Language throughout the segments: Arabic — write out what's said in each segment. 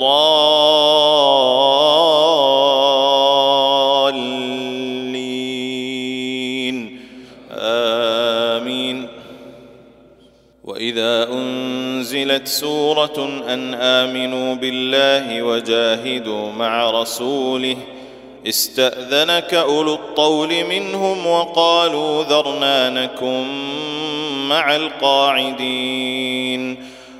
الضالين. آمين. وإذا أنزلت سورة أن آمنوا بالله وجاهدوا مع رسوله استأذنك أولو الطول منهم وقالوا ذرنا نكن مع القاعدين.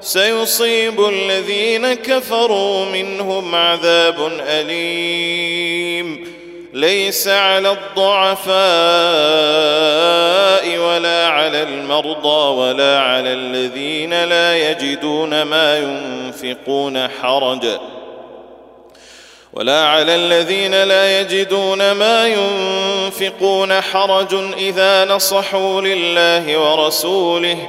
سيصيب الذين كفروا منهم عذاب أليم. ليس على الضعفاء ولا على المرضى ولا على الذين لا يجدون ما ينفقون حرج ولا على الذين لا يجدون ما ينفقون حرج إذا نصحوا لله ورسوله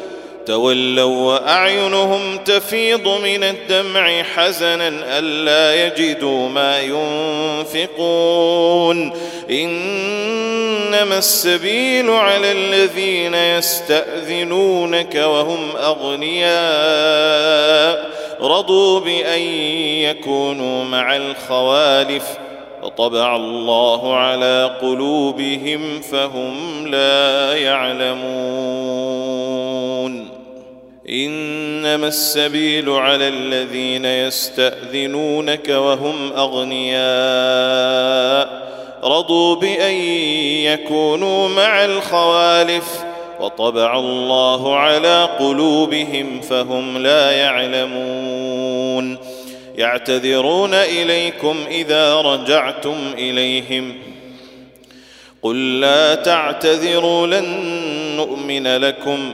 تولوا وأعينهم تفيض من الدمع حزنا ألا يجدوا ما ينفقون. إنما السبيل على الذين يستأذنونك وهم أغنياء. رضوا بأن يكونوا مع الخوالف. وطبع الله على قلوبهم فهم لا يعلمون. إنما السبيل على الذين يستأذنونك وهم أغنياء. رضوا بأن يكونوا مع الخوالف وطبع الله على قلوبهم فهم لا يعلمون. يعتذرون إليكم إذا رجعتم إليهم. قل لا تعتذروا لن نؤمن لكم.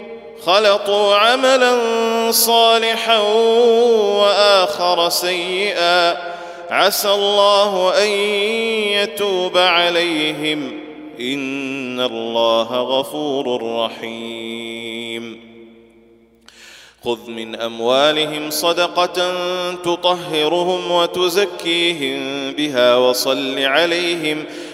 خلطوا عملا صالحا وآخر سيئا. عسى الله أن يتوب عليهم. إن الله غفور رحيم. خذ من أموالهم صدقة تطهرهم وتزكيهم بها وصل عليهم.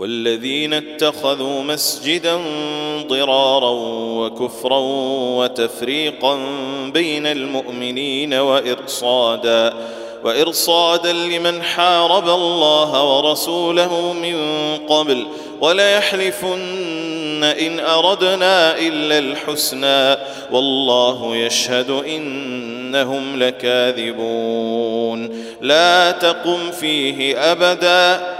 والذين اتخذوا مسجدا ضرارا وكفرا وتفريقا بين المؤمنين وإرصادا وإرصادا لمن حارب الله ورسوله من قبل وليحلفن إن أردنا إلا الحسنى والله يشهد إنهم لكاذبون. لا تقم فيه أبدا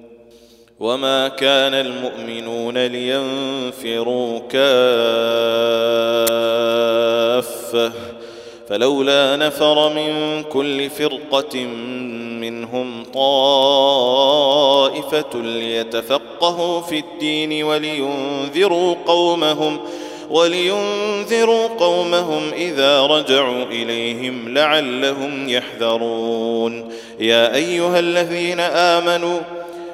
وما كان المؤمنون لينفروا كافه فلولا نفر من كل فرقه منهم طائفه ليتفقهوا في الدين ولينذروا قومهم ولينذروا قومهم اذا رجعوا اليهم لعلهم يحذرون يا ايها الذين امنوا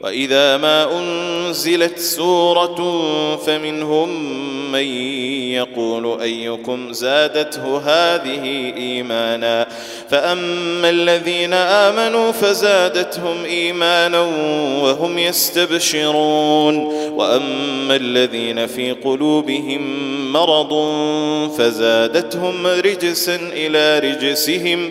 وإذا ما أنزلت سورة فمنهم من يقول أيكم زادته هذه إيمانا فأما الذين آمنوا فزادتهم إيمانا وهم يستبشرون وأما الذين في قلوبهم مرض فزادتهم رجسا إلى رجسهم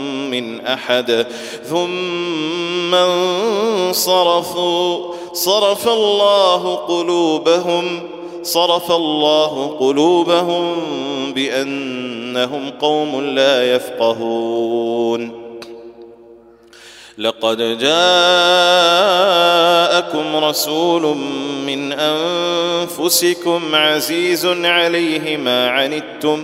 من أحد. ثم انصرفوا. صرف الله قلوبهم. صرف الله قلوبهم بأنهم قوم لا يفقهون. لقد جاءكم رسول من أنفسكم عزيز عليه ما عنتم.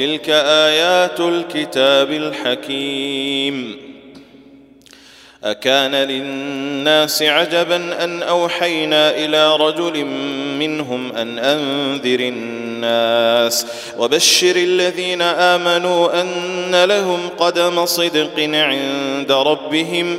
تلك آيات الكتاب الحكيم. أكان للناس عجبا أن أوحينا إلى رجل منهم أن أنذر الناس وبشر الذين آمنوا أن لهم قدم صدق عند ربهم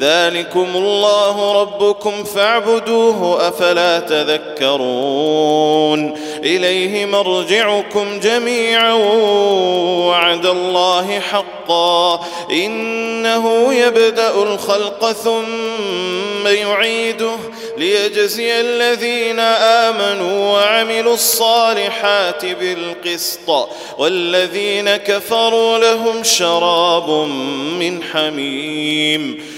ذلكم الله ربكم فاعبدوه أفلا تذكرون. إليه مرجعكم جميعا وعد الله حقا. إنه يبدأ الخلق ثم يعيده ليجزي الذين آمنوا وعملوا الصالحات بالقسط. والذين كفروا لهم شراب من حميم.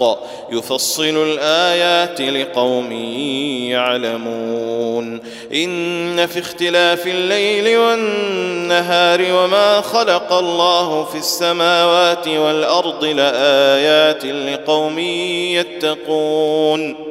الحق يفصل الآيات لقوم يعلمون. إن في اختلاف الليل والنهار وما خلق الله في السماوات والأرض لآيات لقوم يتقون.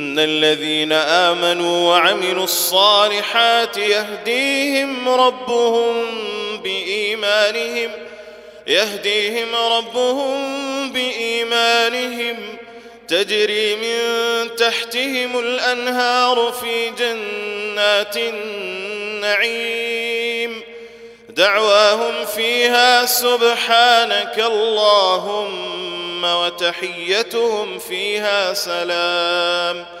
الذين آمنوا وعملوا الصالحات يهديهم ربهم بإيمانهم يهديهم ربهم بإيمانهم. تجري من تحتهم الأنهار في جنات النعيم. دعواهم فيها سبحانك اللهم وتحيتهم فيها سلام.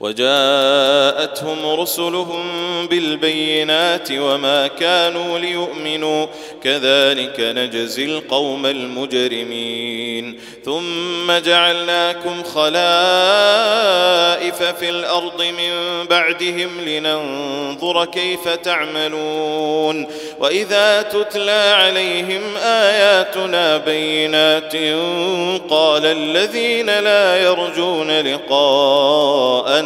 وجاءتهم رسلهم بالبينات وما كانوا ليؤمنوا. كذلك نجزي القوم المجرمين. ثم جعلناكم خلائف في الأرض من بعدهم لننظر كيف تعملون. وإذا تتلى عليهم آياتنا بينات قال الذين لا يرجون لقاءنا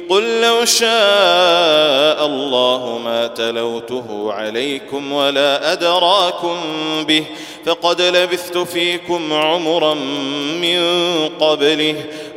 قل لو شاء الله ما تلوته عليكم ولا أدراكم به فقد لبثت فيكم عمرا من قبله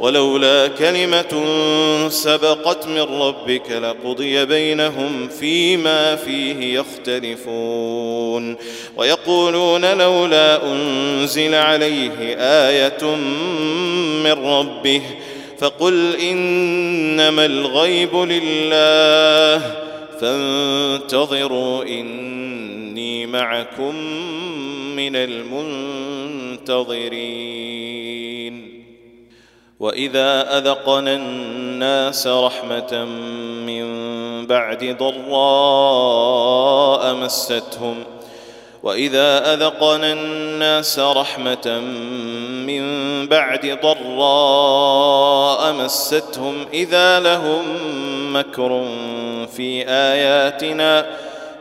ولولا كلمة سبقت من ربك لقضي بينهم فيما فيه يختلفون. ويقولون لولا أنزل عليه آية من ربه فقل إنما الغيب لله. فانتظروا إني معكم من المنتظرين. وإذا أذقنا الناس رحمة من بعد ضراء مستهم وإذا أذقنا الناس رحمة من بعد ضراء مستهم إذا لهم مكر في آياتنا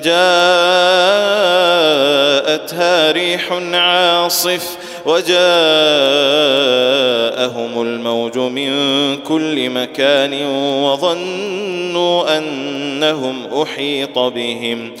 جاءتها ريح عاصف وجاءهم الموج من كل مكان وظنوا أنهم أحيط بهم ۖ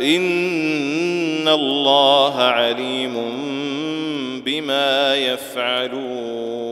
إن الله عليم بما يفعلون.